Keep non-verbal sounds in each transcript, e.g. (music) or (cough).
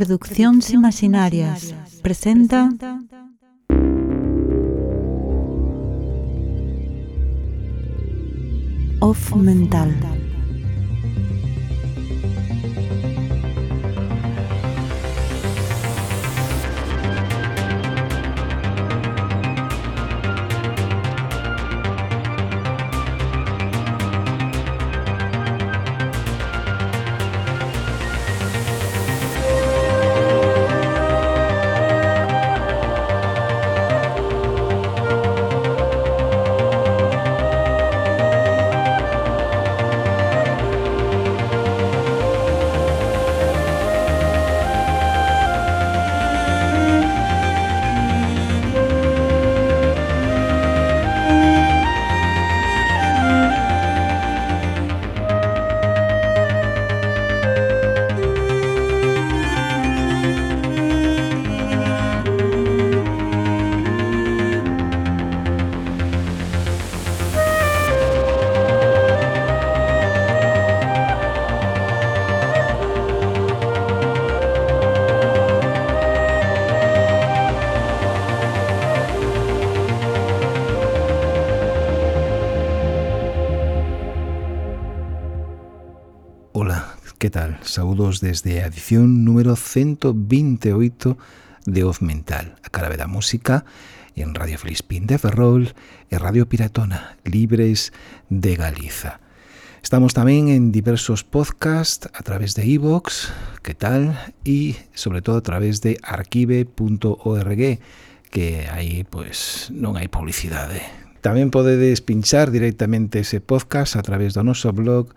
Producción sin maquinarias presenta Off Mental. saúdos desde a edición número 128 de Oz Mental, a cara da música en Radio Felispín de Ferrol e Radio Piratona, libres de Galiza. Estamos tamén en diversos podcasts a través de iVoox, e que tal, e sobre todo a través de archive.org, que aí pues, non hai publicidade. Tamén podedes pinchar directamente ese podcast a través do noso blog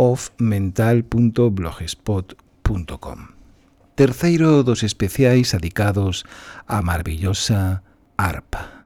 offmental.blogspot.com Terceiro dos especiais adicados á marvillosa arpa.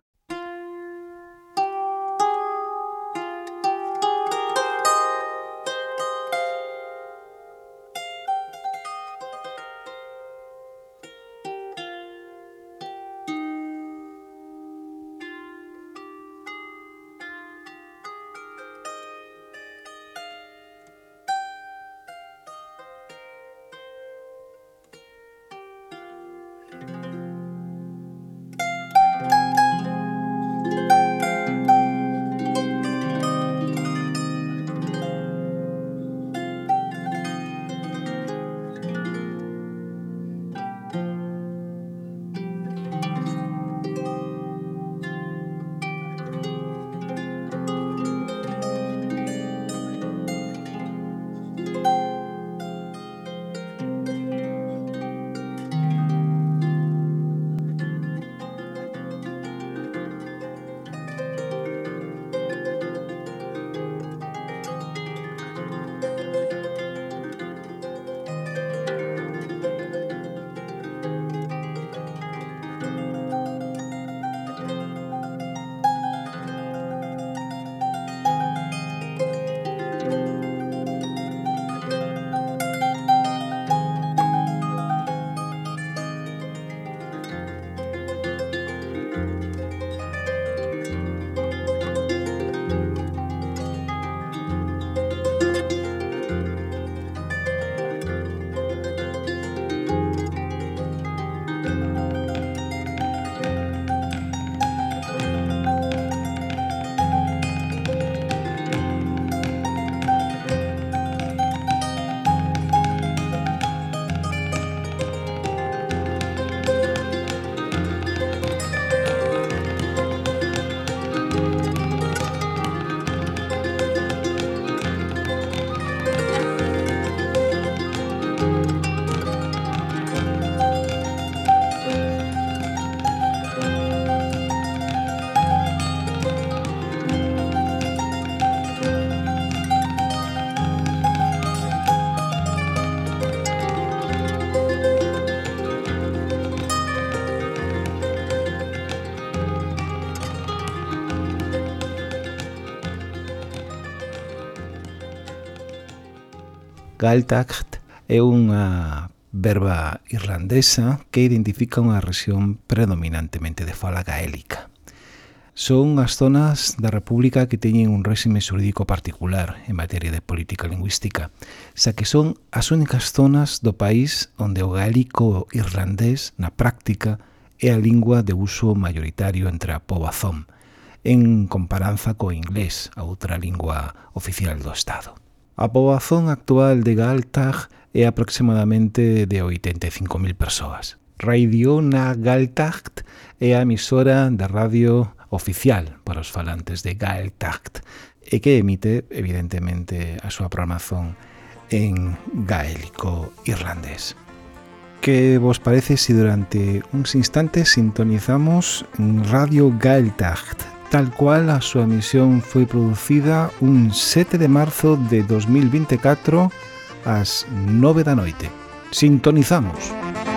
Gaeltacht é unha verba irlandesa que identifica unha rexión predominantemente de fala gaélica. Son as zonas da República que teñen un réxime xurídico particular en materia de política lingüística, xa que son as únicas zonas do país onde o gaélico irlandés, na práctica, é a lingua de uso maioritario entre a pobazón, en comparanza co inglés, a outra lingua oficial do Estado. A poboazón actual de Galtag é aproximadamente de 85.000 persoas. Radio na Galtacht é a emisora da radio oficial para os falantes de Gaeltacht e que emite, evidentemente, a súa programación en gaélico irlandés. Que vos parece si durante uns instantes sintonizamos Radio Gaeltacht tal cual a súa emisión foi producida un 7 de marzo de 2024 ás 9 da noite. Sintonizamos. Sintonizamos.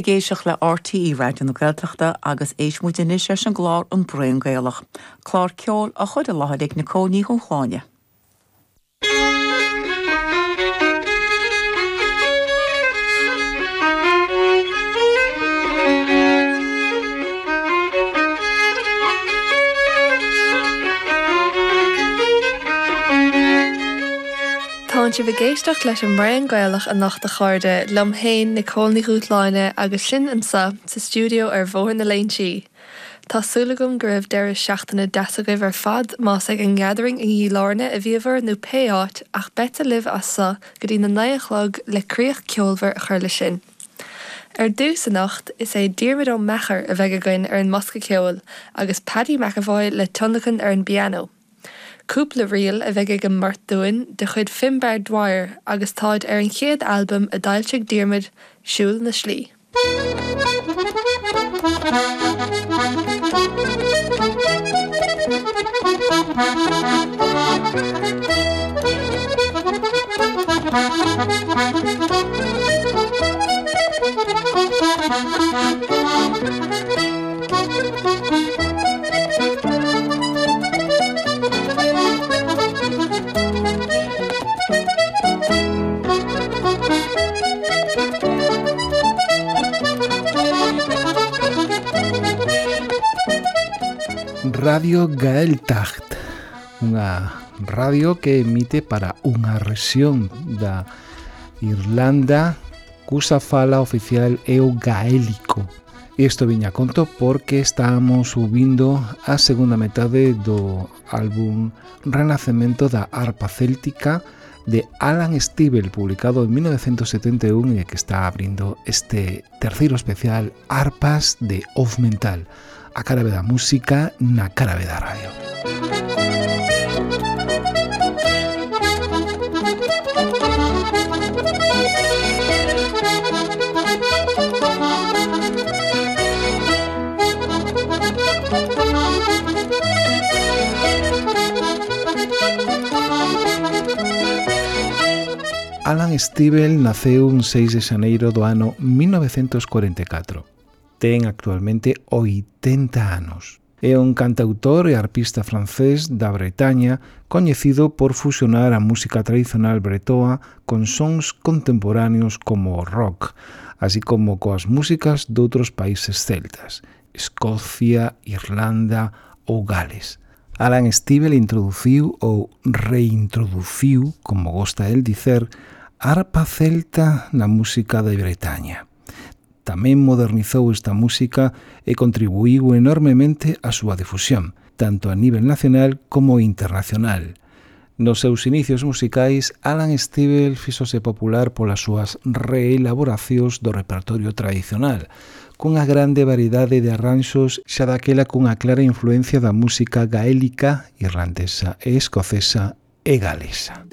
bigéisioach le RTí réidir na gghalteachta agus éismúidirní sé an gláir an breongéalach, Chlár ceol a chud a láhaigh na cóníí chun chláine. Táin si bhgéisteach leis an marin gaalach a nachta cháde lomhéin na cónaí útláine agus sin ansa sa stúdio ar bhin na leintí. Tásúlagum go raibh deir seachtainna deagah ar fad más ag an gathering in dhí láne a bhíomhar nó péáit ach beta libh asa go dtí na naochlog leríoch ceolhar a chuirla sin. Ar dús a nacht is é ddíirmid ó mechar a bheith goin ar an mosca ceil agus paddy McAvoy le tunnachan ar an piano. Cúpla rial a bheith go martúin de chud finbeir dwair agus táid ar an chéad albumm a dailteach díirmid siúil na slí. (laughs) Radio Gaeltacht, unha radio que emite para unha rexión da Irlanda cusa fala oficial é o gaélico. Isto viña a conto porque estamos subindo a segunda metade do álbum Renacemento da Arpa Céltica de Alan Stiebel, publicado en 1971 e que está abrindo este terceiro especial Arpas de Off Mental a cara da Música na cara da Radio. Alan Stivell naceu un 6 de xaneiro do ano 1944 ten actualmente 80 anos. É un cantautor e arpista francés da Bretaña coñecido por fusionar a música tradicional bretoa con sons contemporáneos como o rock, así como coas músicas doutros países celtas, Escocia, Irlanda ou Gales. Alan Stivell introduciu ou reintroduciu, como gosta el dicer, arpa celta na música de Bretaña tamén modernizou esta música e contribuíu enormemente á súa difusión, tanto a nivel nacional como internacional. Nos seus inicios musicais, Alan Stivell fixose popular polas súas reelaboracións do repertorio tradicional, cunha grande variedade de arranxos xa daquela cunha clara influencia da música gaélica, irlandesa e escocesa e galesa.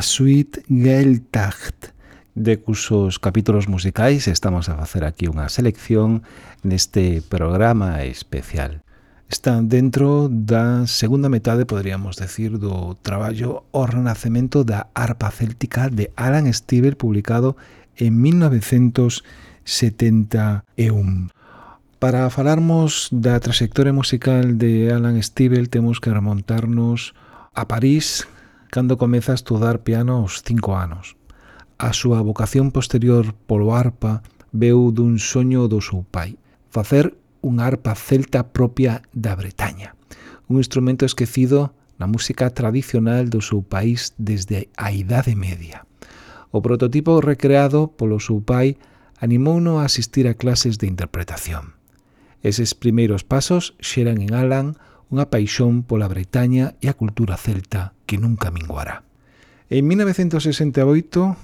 a suite Geltacht de cusos capítulos musicais estamos a facer aquí unha selección neste programa especial. Están dentro da segunda metade, poderíamos decir, do traballo O Renacemento da Arpa Céltica de Alan Stivell, publicado en 1971. Para falarmos da trayectoria musical de Alan Stivell temos que remontarnos a París cando comeza a estudar piano aos cinco anos. A súa vocación posterior polo arpa veu dun soño do seu pai, facer unha arpa celta propia da Bretaña, un instrumento esquecido na música tradicional do seu país desde a Idade Media. O prototipo recreado polo seu pai animouno a asistir a clases de interpretación. Eses primeiros pasos xeran en Alan unha paixón pola Bretaña e a cultura celta que nunca minguará. En 1968,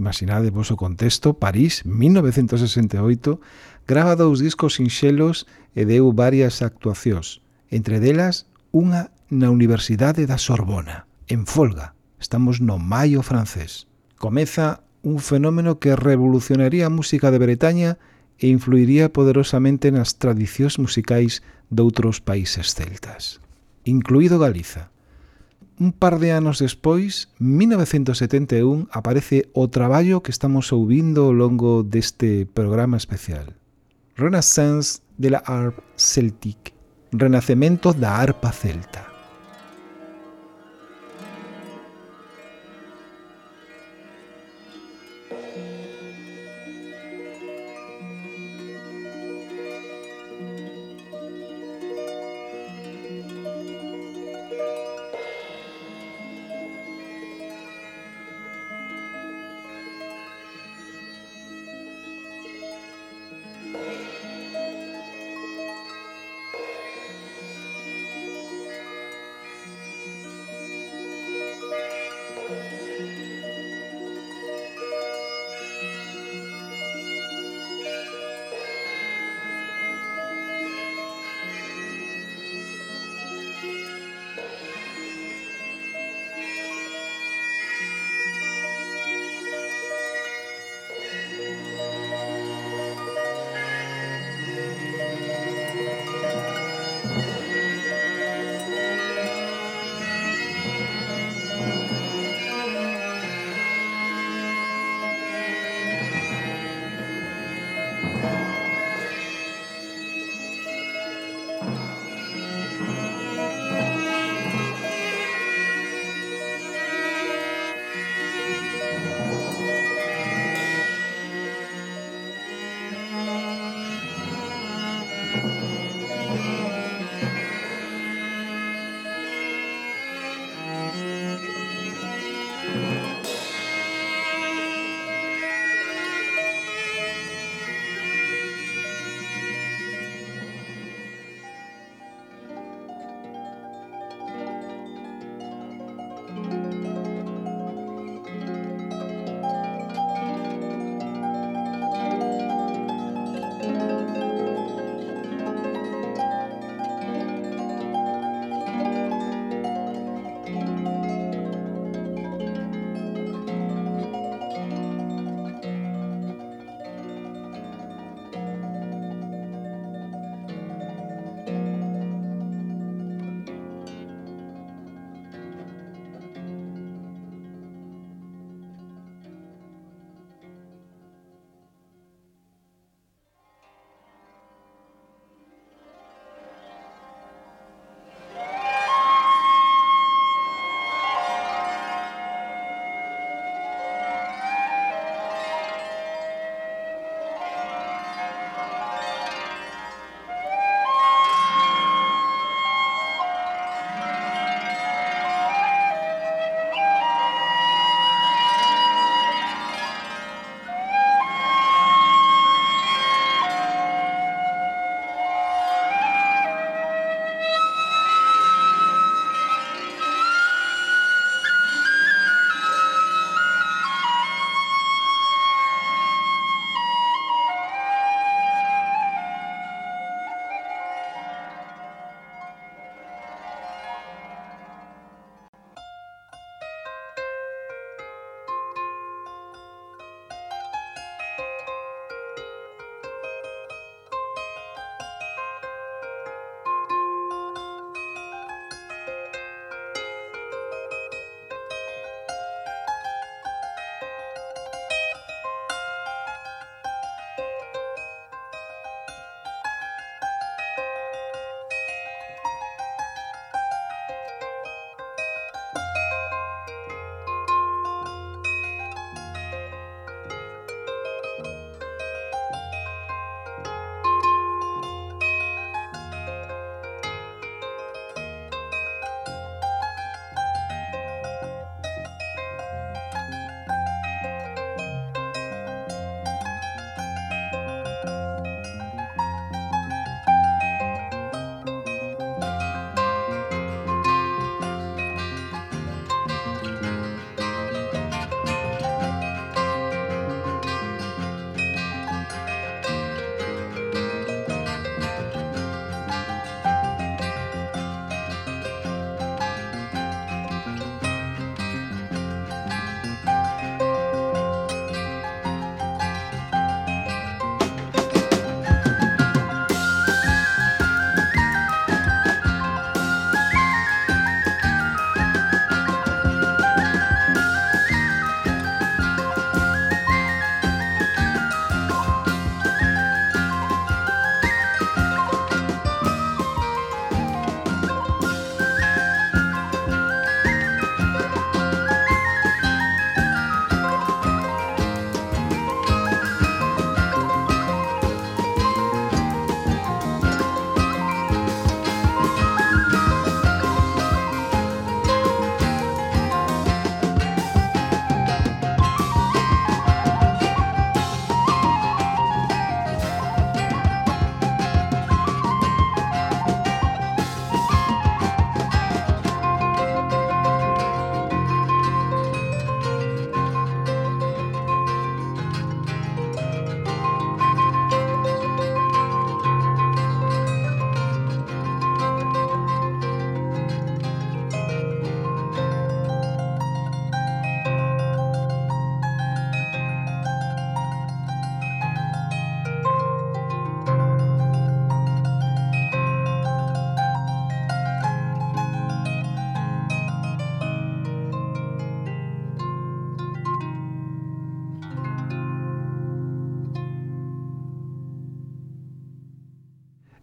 imaginade vos o contexto, París, 1968, grava dous discos sinxelos e deu varias actuacións, entre delas unha na Universidade da Sorbona, en Folga. Estamos no maio francés. Comeza un fenómeno que revolucionaría a música de Bretaña e influiría poderosamente nas tradicións musicais doutros países celtas, incluído Galiza. Un par de anos despois, 1971, aparece o traballo que estamos ouvindo ao longo deste programa especial. Renaissance de la Harp Celtic, Renacemento da Arpa Celta.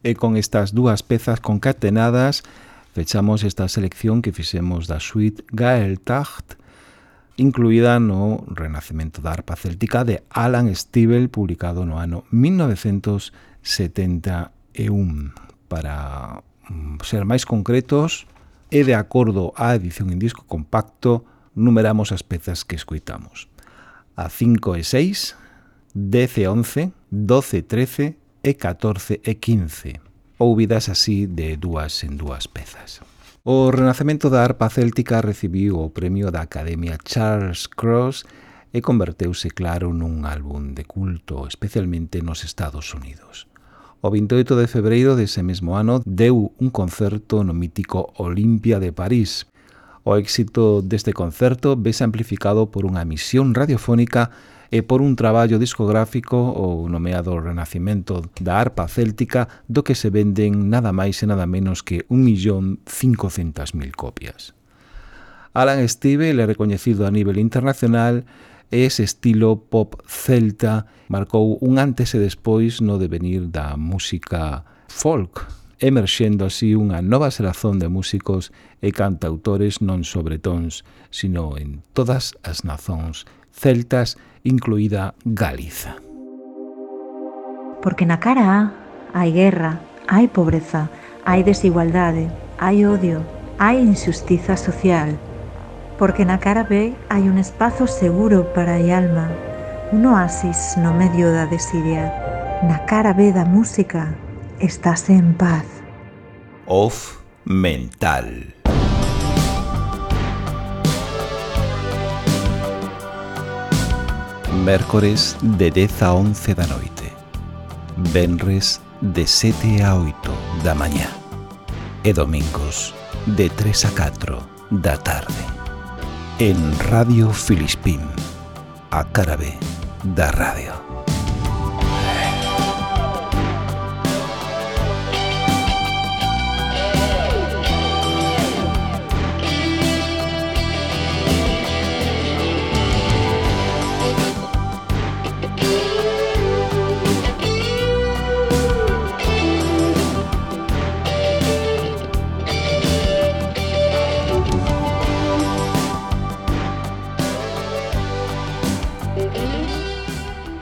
E con estas dúas pezas concatenadas fechamos esta selección que fixemos da suite Gaeltacht, incluída no Renacemento da Arpa Céltica de Alan Stivel, publicado no ano 1971. Para mm, ser máis concretos, e de acordo á edición en disco compacto, numeramos as pezas que escuitamos. A 5 e 6, 10 e 11, 12 e 13, e 14 e 15, ouvidas así de dúas en dúas pezas. O renacemento da arpa céltica recibiu o premio da Academia Charles Cross e converteuse claro nun álbum de culto, especialmente nos Estados Unidos. O 28 de febreiro dese mesmo ano deu un concerto no mítico Olimpia de París. O éxito deste concerto vese amplificado por unha emisión radiofónica e por un traballo discográfico ou nomeado Renacimento da arpa céltica do que se venden nada máis e nada menos que 1.500.000 copias. Alan Stivell é recoñecido a nivel internacional e ese estilo pop celta marcou un antes e despois no devenir da música folk emerxendo así unha nova xerazón de músicos e cantautores non sobre tons, sino en todas as nazóns celtas incluída Galiza. Porque na cara A hai guerra, hai pobreza, hai desigualdade, hai odio, hai injustiza social. Porque na cara B hai un espazo seguro para a alma, un oasis no medio da desidia. Na cara B da música estás en paz. Off mental. Mércores de 10 a 11 da noite. Venres de 7 a 8 da mañá. E domingos de 3 a 4 da tarde. En Radio Filispín, a cara B da radio.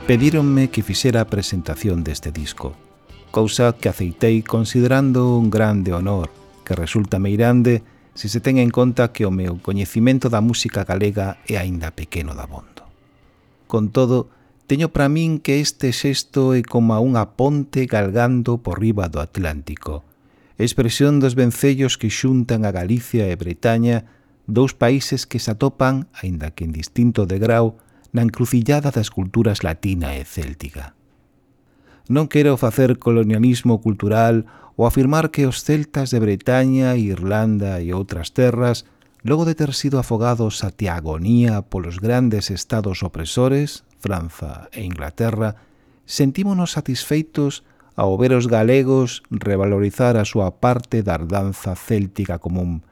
pedíronme que fixera a presentación deste disco, cousa que aceitei considerando un grande honor, que resulta meirande se se ten en conta que o meu coñecimento da música galega é aínda pequeno da bondo. Con todo, teño para min que este xesto é como unha ponte galgando por riba do Atlántico, expresión dos vencellos que xuntan a Galicia e Bretaña, dous países que se atopan, aínda que en distinto de grau, na encrucillada das culturas latina e céltica. Non quero facer colonialismo cultural ou afirmar que os celtas de Bretaña, Irlanda e outras terras, logo de ter sido afogados a agonía polos grandes estados opresores, Franza e Inglaterra, sentímonos satisfeitos ao ver os galegos revalorizar a súa parte da danza céltica común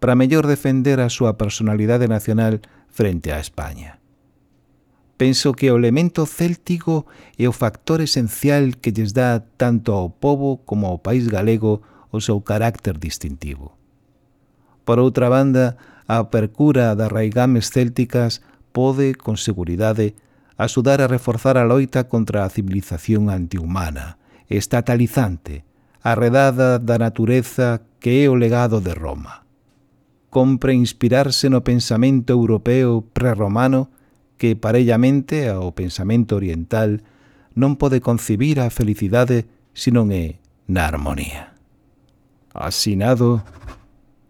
para mellor defender a súa personalidade nacional frente a España. Penso que o elemento céltico é o factor esencial que lles dá tanto ao povo como ao país galego o seu carácter distintivo. Por outra banda, a apercura das raigames célticas pode, con seguridade, axudar a reforzar a loita contra a civilización antihumana, estatalizante, arredada da natureza que é o legado de Roma. Compre inspirarse no pensamento europeo prerromano romano que parellamente ao pensamento oriental non pode concibir a felicidade senón é na armonía. Asinado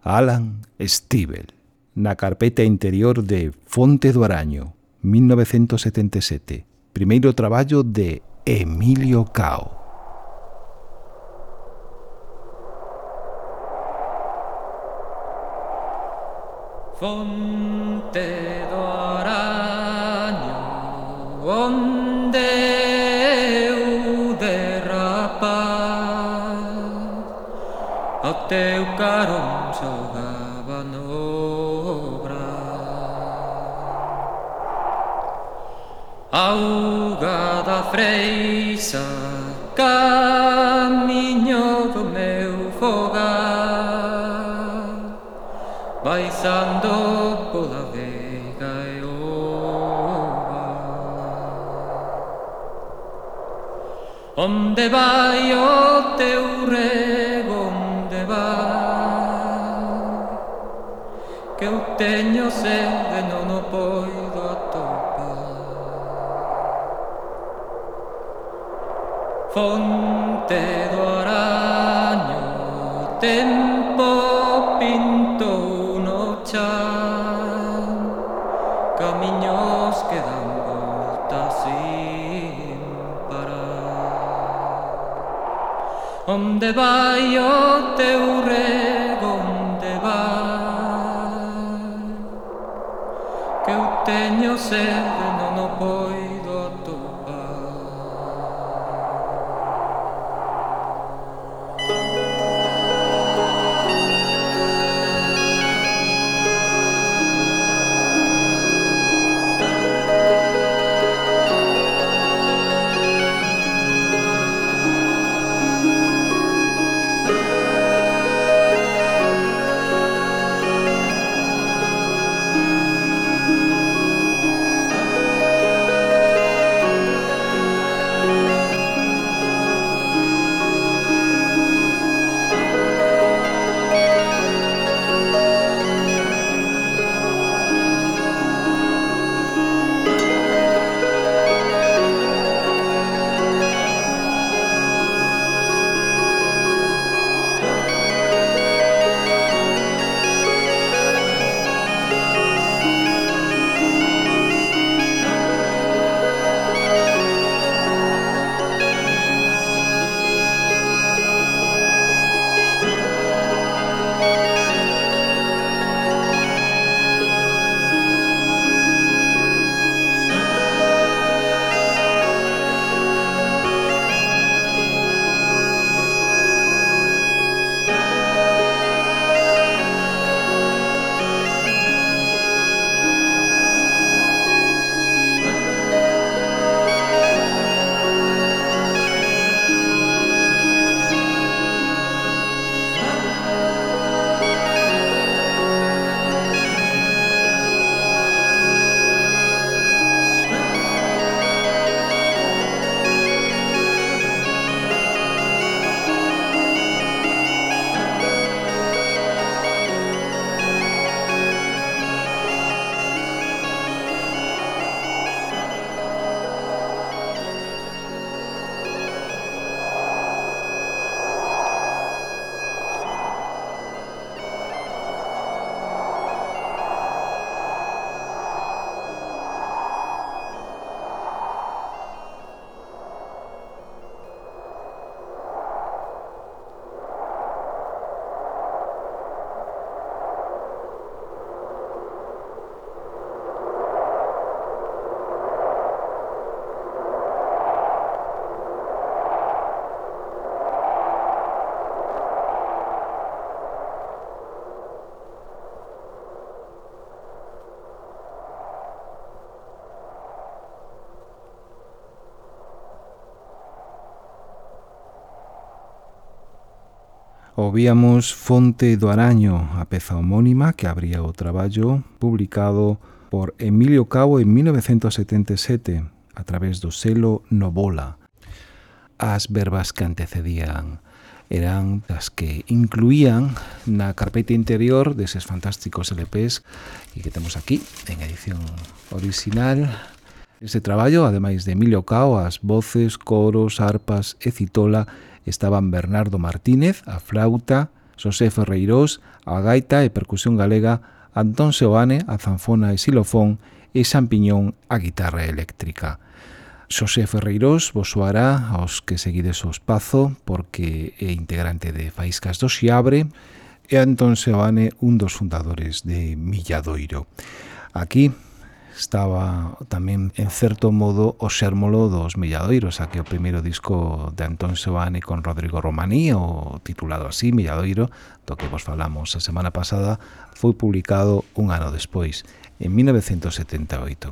Alan Stivel na carpeta interior de Fonte do Araño, 1977, primeiro traballo de Emilio Cao. Fonte Auga da freisa Camiño do meu fogar. Baixando pola vega e ova Onde vai o teu rego, onde vai? Que eu teño sede, non o pois Fonte do araño tempo pintou no chan Camiños que dan voltas sin parar. Onde vai o teu rego, onde vai? Que eu teño sede Ouvíamos Fonte do Araño, a peza homónima que abría o traballo publicado por Emilio Cabo en 1977 a través do selo Novola. As verbas que antecedían eran as que incluían na carpeta interior deses fantásticos LPs e que temos aquí en edición original Este traballo, ademais de Emilio Cao, as voces, coros, arpas e citola, estaban Bernardo Martínez, a flauta, Xosé Ferreirós, a gaita e percusión galega, Antón Seoane, a zanfona e xilofón, e Xampiñón, a guitarra eléctrica. Xosé Ferreirós vos soará aos que seguides o espazo porque é integrante de Faíscas do Xiabre e Antón Seoane un dos fundadores de Milladoiro. Aquí, estaba tamén en certo modo o xérmolo dos Milladoiros, a que o primeiro disco de Antón Sebane con Rodrigo Romaní, o titulado así, Milladoiro, do que vos falamos a semana pasada, foi publicado un ano despois, en 1978.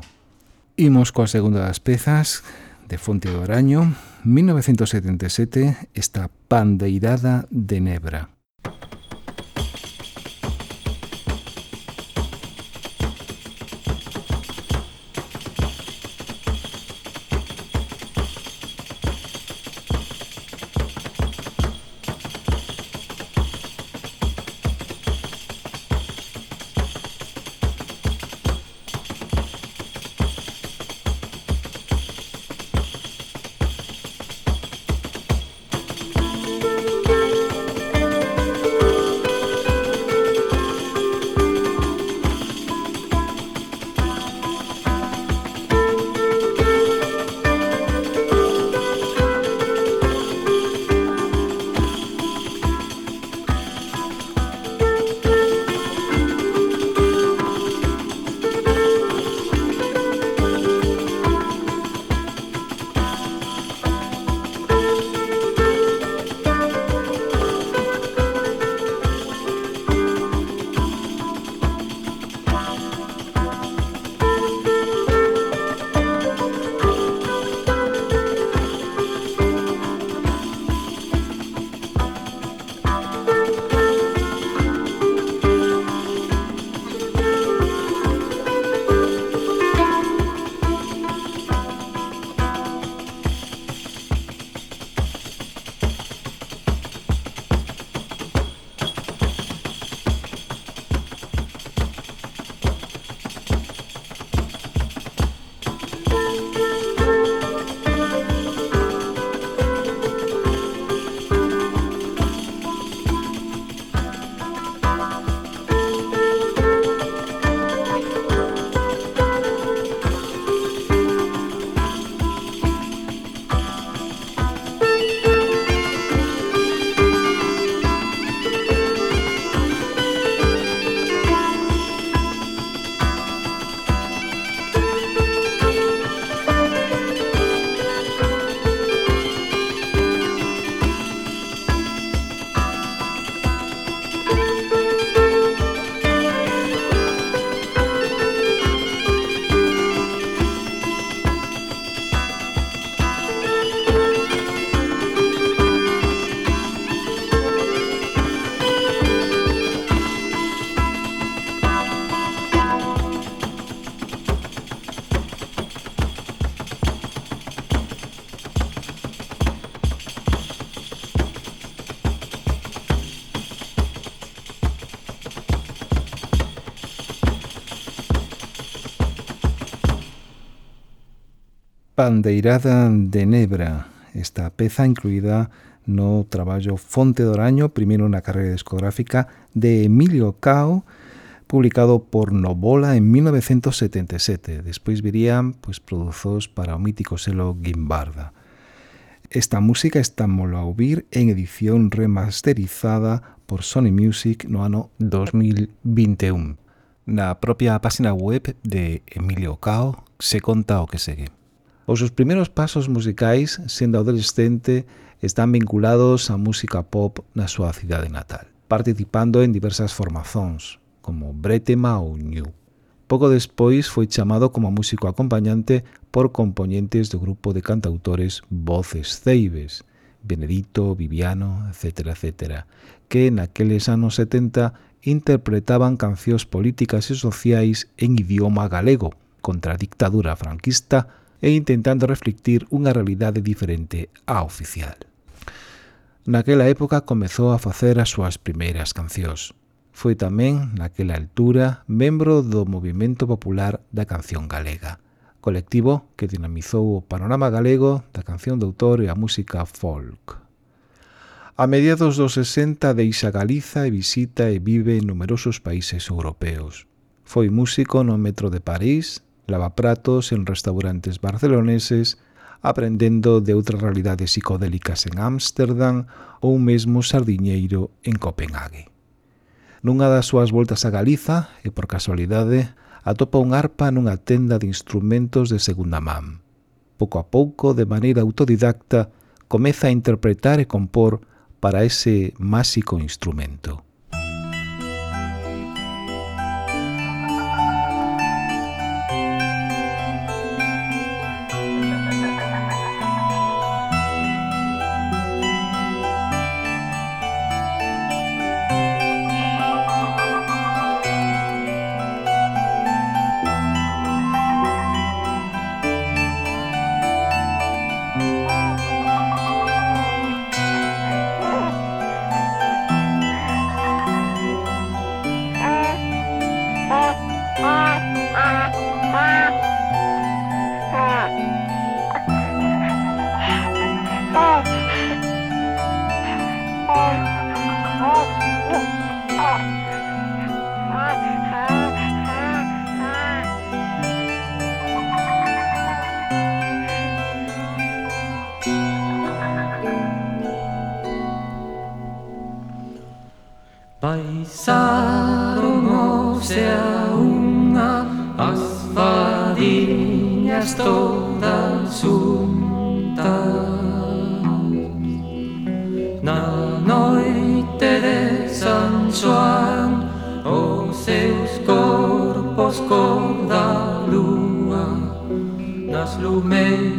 Imos coa segunda das pezas, de Fonte do Araño, 1977, esta pandeirada de Nebra. Pandeirada de Nebra. Esta peza incluída no traballo Fonte do Araño, primeiro na carreira discográfica de Emilio Cao, publicado por Novola en 1977. Despois virían pois, produzos para o mítico selo Guimbarda. Esta música está molo a ouvir en edición remasterizada por Sony Music no ano 2021. Na propia página web de Emilio Cao se conta o que segue. Os seus primeiros pasos musicais, sendo adolescente, están vinculados á música pop na súa cidade natal, participando en diversas formazóns, como Bretema ou New. Pouco despois foi chamado como músico acompañante por componentes do grupo de cantautores Voces Ceibes, Benedito, Viviano, etc., etc., que naqueles anos 70 interpretaban cancións políticas e sociais en idioma galego contra a dictadura franquista e intentando reflectir unha realidade diferente á oficial. Naquela época comezou a facer as súas primeiras cancións. Foi tamén, naquela altura, membro do Movimento Popular da Canción Galega, colectivo que dinamizou o panorama galego da canción de autor e a música folk. A mediados dos 60 deixa Galiza e visita e vive en numerosos países europeos. Foi músico no metro de París, lavapratos en restaurantes barceloneses, aprendendo de outras realidades psicodélicas en Ámsterdam ou mesmo sardiñeiro en Copenhague. Nunha das súas voltas a Galiza, e por casualidade, atopa un arpa nunha tenda de instrumentos de segunda man. Pouco a pouco, de maneira autodidacta, comeza a interpretar e compor para ese máxico instrumento. Paisaron se a unha as fadiñas todas untas Na noite de San Juan os seus corpos con da lúa nas lumeiras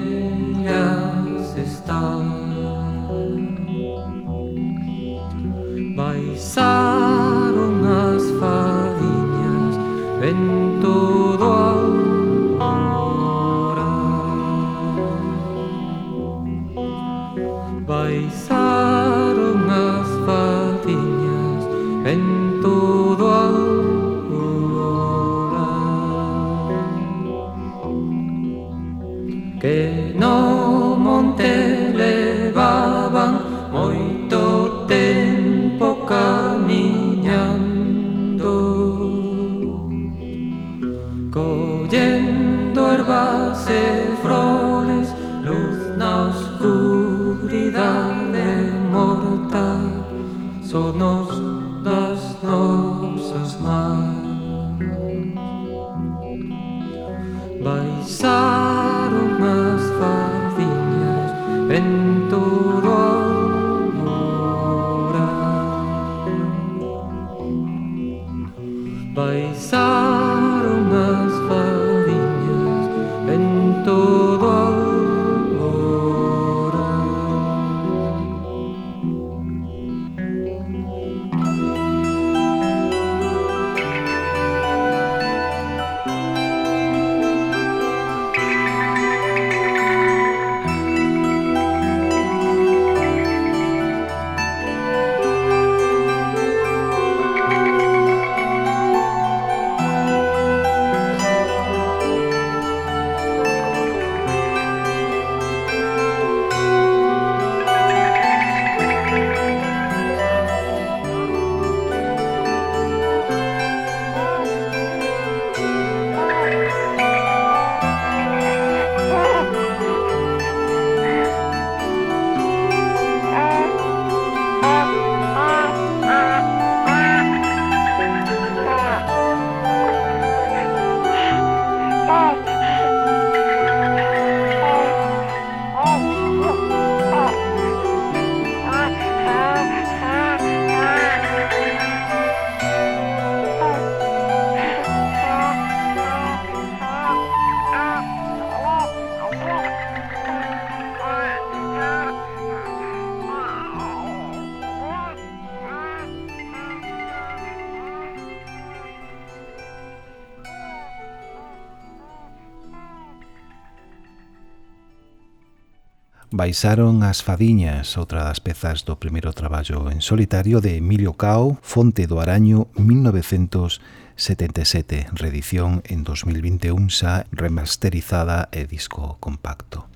baixaron as fadiñas, outra das pezas do primeiro traballo en solitario de Emilio Cao, Fonte do Araño, 1977, reedición en 2021 xa remasterizada e disco compacto.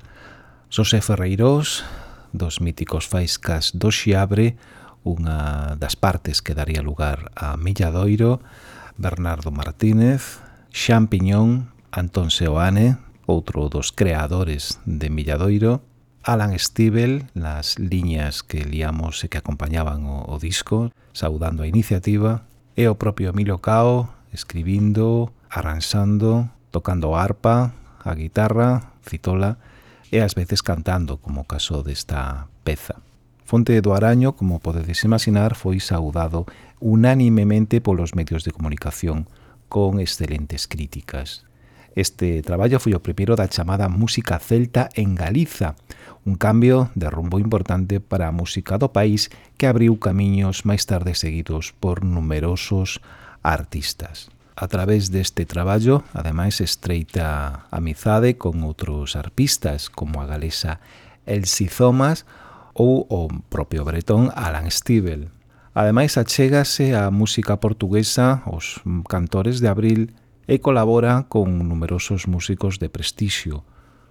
Xosé Ferreirós, dos míticos faiscas do Xiabre, unha das partes que daría lugar a Milladoiro, Bernardo Martínez, Xan Piñón, Antón Seoane, outro dos creadores de Milladoiro, Alan Stivel nas liñas que liamos e que acompañaban o, o disco, saudando a iniciativa, e o propio Emilio Cao escribindo, arranxando, tocando a arpa, a guitarra, citola e ás veces cantando, como o caso desta peza. Fonte do Araño, como podedes imaginar, foi saudado unánimemente polos medios de comunicación con excelentes críticas. Este traballo foi o primeiro da chamada música celta en Galiza, un cambio de rumbo importante para a música do país que abriu camiños máis tarde seguidos por numerosos artistas. A través deste traballo, ademais, estreita amizade con outros arpistas como a galesa Elsie Thomas ou o propio bretón Alan Stiebel. Ademais, achégase a música portuguesa os cantores de abril e colabora con numerosos músicos de prestixio,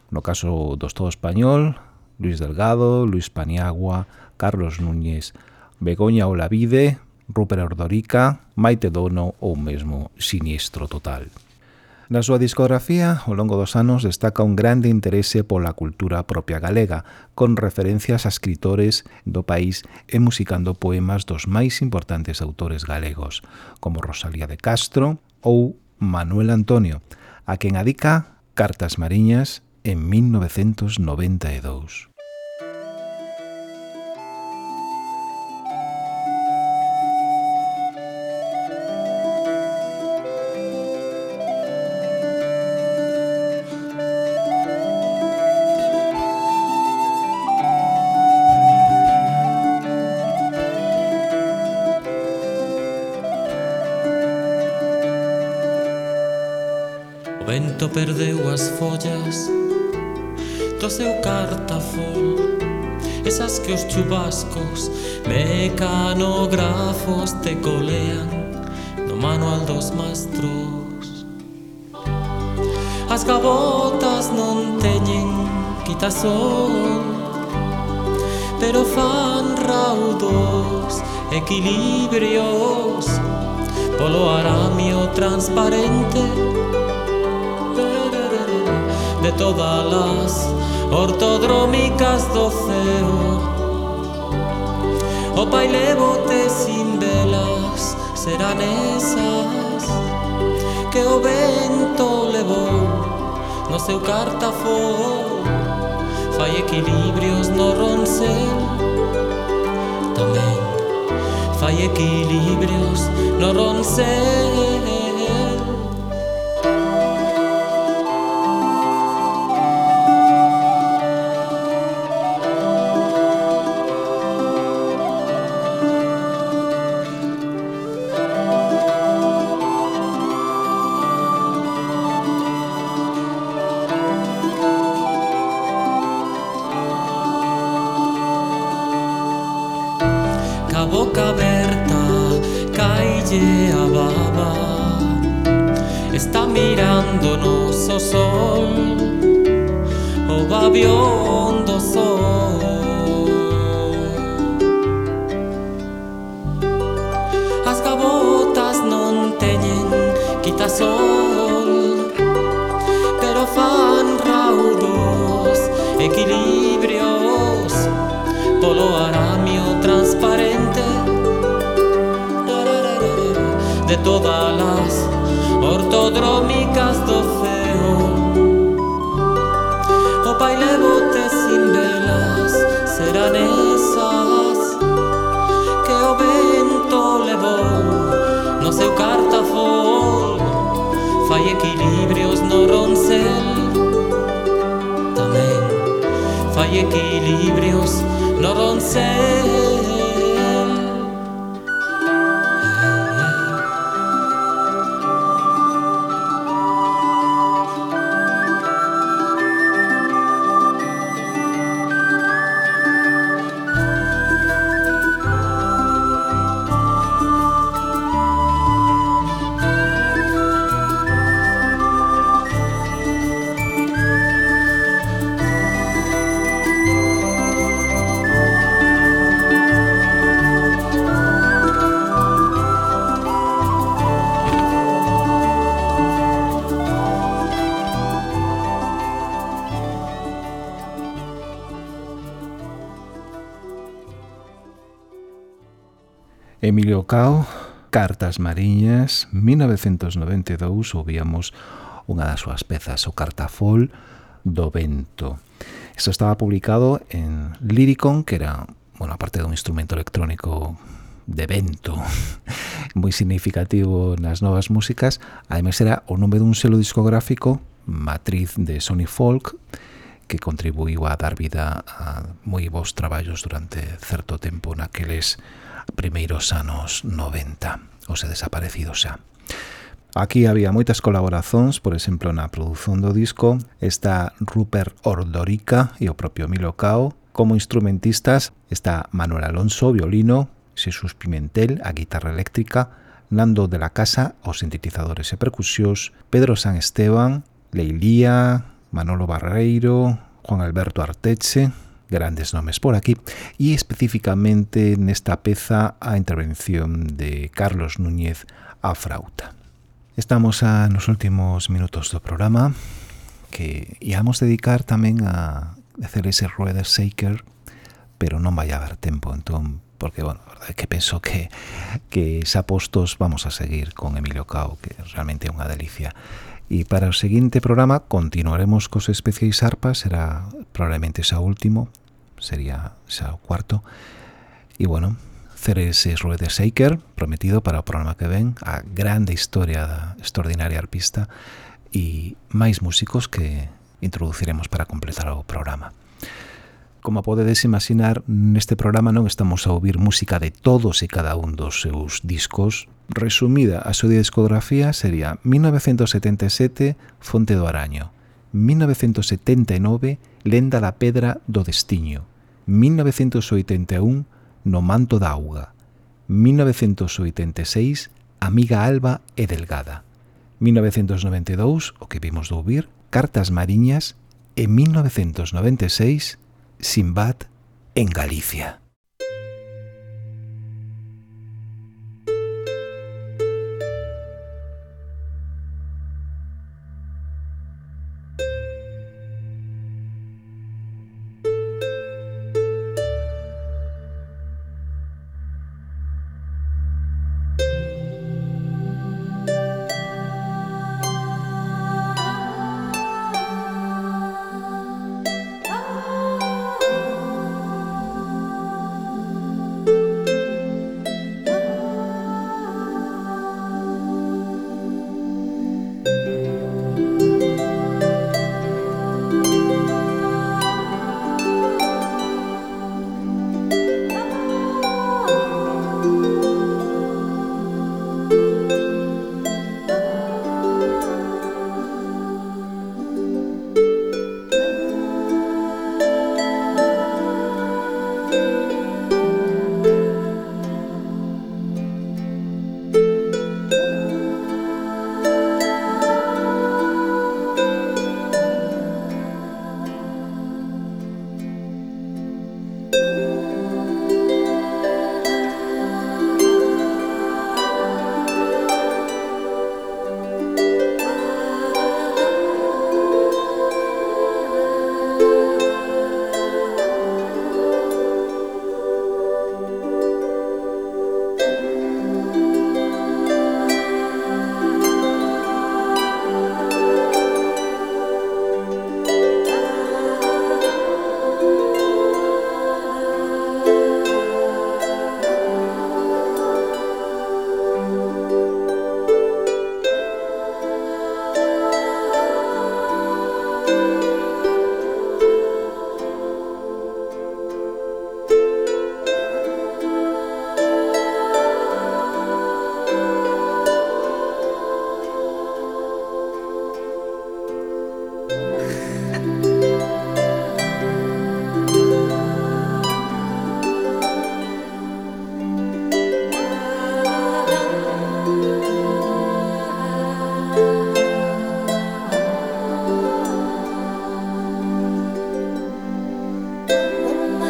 No caso do Estado español, Luis Delgado, Luis Paniagua, Carlos Núñez, Begoña Olavide, Rupert Ordorica, Maite Dono ou mesmo Siniestro Total. Na súa discografía, ao longo dos anos, destaca un grande interese pola cultura propia galega, con referencias a escritores do país e musicando poemas dos máis importantes autores galegos, como Rosalía de Castro ou Manuel Antonio, a quen adica Cartas Mariñas en 1992. vento perdeu as follas do seu cartafón Esas que os chubascos mecanógrafos te colean No manual dos mastros. As gabotas non teñen quitasol Pero fan raudos equilibrios Polo aramio transparente de todas las ortodrómicas do ceo O pai levote sin velas serán esas Que o vento levou. No seu cartafó Fai equilibrios no roncel Tamén fai equilibrios no roncel ebrios, loro Cao, Cartas Mariñas 1992 ouvíamos unha das súas pezas o Cartafol do Vento. Isto estaba publicado en Lyricon que era, bueno, aparte dun instrumento electrónico de vento (laughs) moi significativo nas novas músicas ademais era o nome dun selo discográfico matriz de Sony Folk que contribuiu a dar vida a moi bons traballos durante certo tempo naqueles primeiros anos 90, os desaparecidos xa. Aquí había moitas colaboracións, por exemplo, na produción do disco, está Rupert Ordorica e o propio Milo Cao, como instrumentistas está Manuel Alonso, violino, Xesús Pimentel, a guitarra eléctrica, Nando de la Casa, os sintetizadores e percusións, Pedro San Esteban, Leilía, Manolo Barreiro, Juan Alberto Arteche, grandes nomes por aquí e especificamente nesta peza a intervención de Carlos Núñez a Frauta. Estamos a nos últimos minutos do programa que íamos dedicar tamén a hacer ese Rueda Shaker pero non vai haber tempo entón porque, bueno, a verdade é que penso que, que xa postos vamos a seguir con Emilio Cao que realmente é unha delicia E para o seguinte programa continuaremos cos especiais arpas, será probablemente xa último, sería xa o cuarto. E bueno, Ceres Rue de Shaker, prometido para o programa que ven, a grande historia da extraordinaria arpista e máis músicos que introduciremos para completar o programa. Como podedes imaginar, neste programa non estamos a ouvir música de todos e cada un dos seus discos, Resumida a súa discografía sería 1977 Fonte do Araño, 1979 Lenda da Pedra do Destiño, 1981 No Manto da Auga, 1986 Amiga Alba e Delgada, 1992 O que vimos do ouvir, Cartas Mariñas. E 1996 Simbad en Galicia.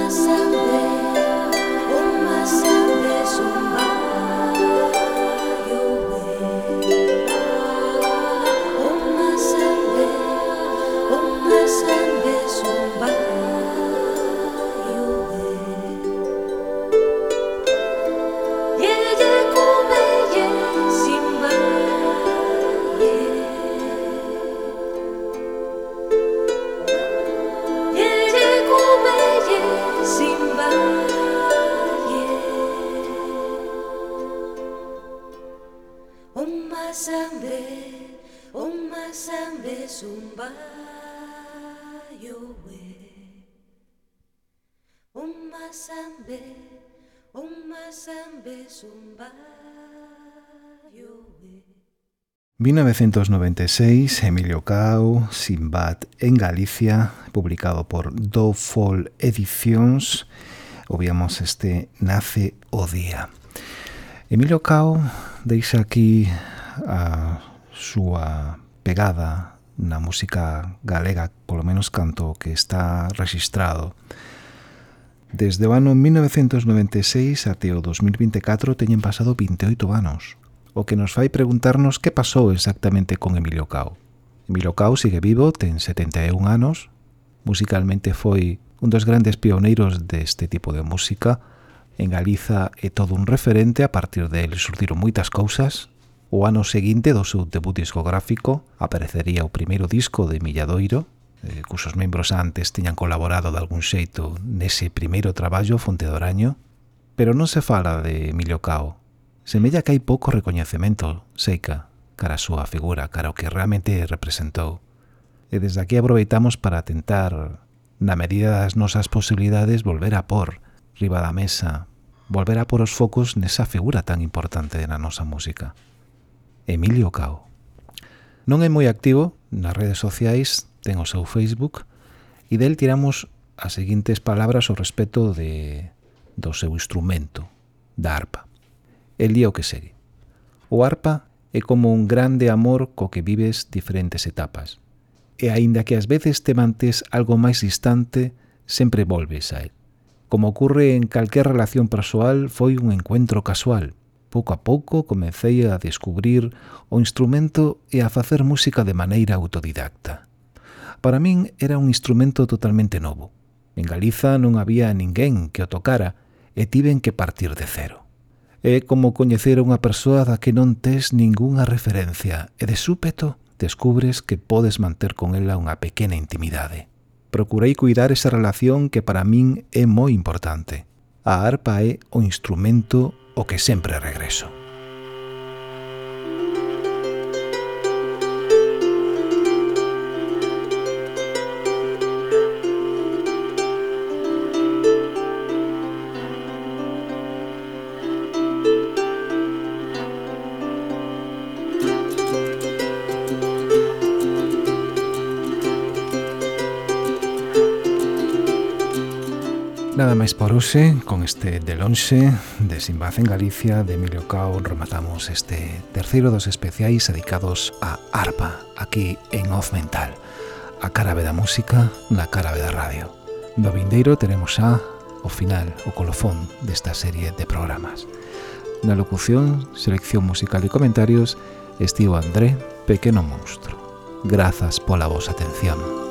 myself. 1996, Emilio Cao, Sinbad en Galicia, publicado por Dowfall Editions, obviamos este Nace o Día. Emilio Cao deixa aquí a súa pegada na música galega, polo menos canto que está registrado, Desde o ano 1996 até o 2024 teñen pasado 28 anos o que nos fai preguntarnos que pasou exactamente con Emilio Cao. Emilio Cao sigue vivo, ten 71 anos, musicalmente foi un dos grandes pioneiros deste tipo de música, en Galiza é todo un referente, a partir del surdiron moitas cousas, o ano seguinte do seu debut discográfico aparecería o primeiro disco de Milladoiro, eh, cusos membros antes tiñan colaborado de algún xeito nese primeiro traballo Fonte do Araño, pero non se fala de Emilio Cao, Semella que hai pouco recoñecemento, seica, cara a súa figura, cara o que realmente representou. E desde aquí aproveitamos para tentar, na medida das nosas posibilidades, volver a por, riba da mesa, volver a por os focos nesa figura tan importante na nosa música. Emilio Cao. Non é moi activo nas redes sociais, ten o seu Facebook, e del tiramos as seguintes palabras ao respecto de, do seu instrumento, da arpa elía o que segue. O arpa é como un grande amor co que vives diferentes etapas. E aínda que ás veces te mantes algo máis distante, sempre volves a él. Como ocurre en calquer relación persoal, foi un encuentro casual. Pouco a pouco comecei a descubrir o instrumento e a facer música de maneira autodidacta. Para min era un instrumento totalmente novo. En Galiza non había ninguén que o tocara e tiven que partir de cero. É como coñecer a unha persoa da que non tes ningunha referencia e de súpeto descubres que podes manter con ela unha pequena intimidade. Procurei cuidar esa relación que para min é moi importante. A arpa é o instrumento o que sempre regreso. nada máis por hoxe, con este de lonxe de Simbaz en Galicia de Emilio Cao rematamos este terceiro dos especiais dedicados a ARPA, aquí en Off Mental, a cara da música, na cara da radio. no vindeiro teremos xa o final, o colofón desta serie de programas. Na locución, selección musical e comentarios, estivo André, Pequeno Monstro. Grazas pola vosa atención.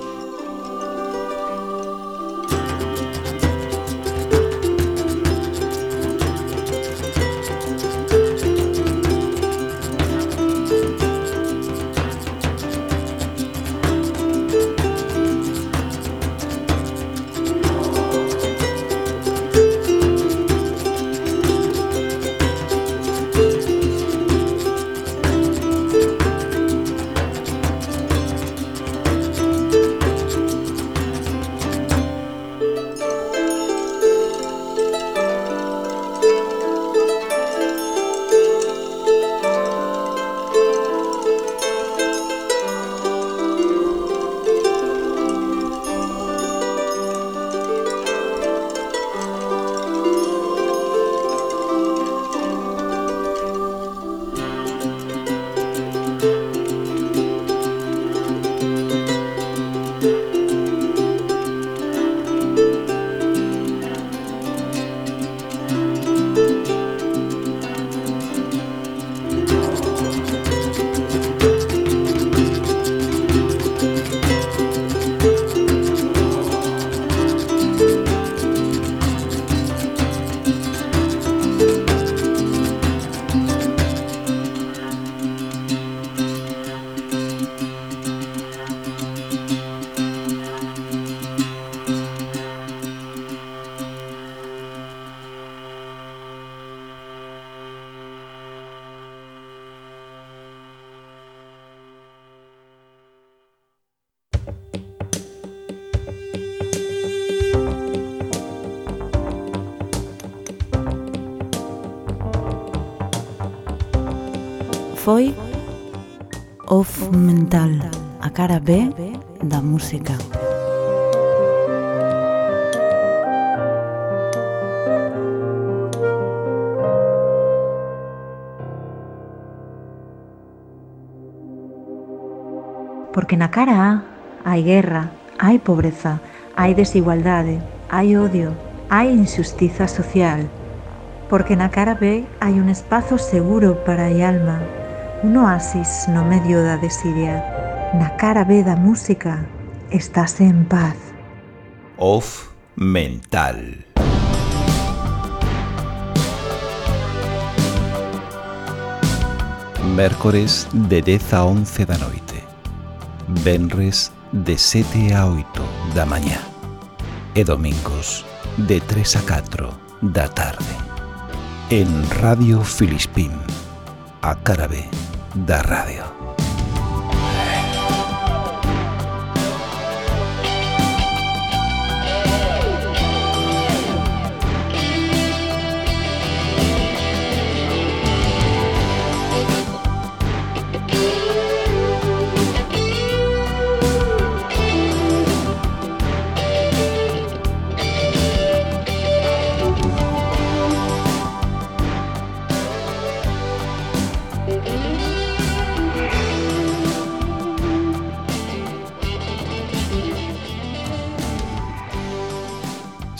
Foi Off Mental, a cara B da música. Porque na cara A hai guerra, hai pobreza, hai desigualdade, hai odio, hai injustiza social. Porque na cara B hai un espazo seguro para a alma, un oasis no medio da desidia. Na cara B da música, estás en paz. Off mental. Mércores de 10 a 11 da noite. Venres de 7 a 8 da mañá. E domingos de 3 a 4 da tarde. En Radio Filispín, a cara B da radio.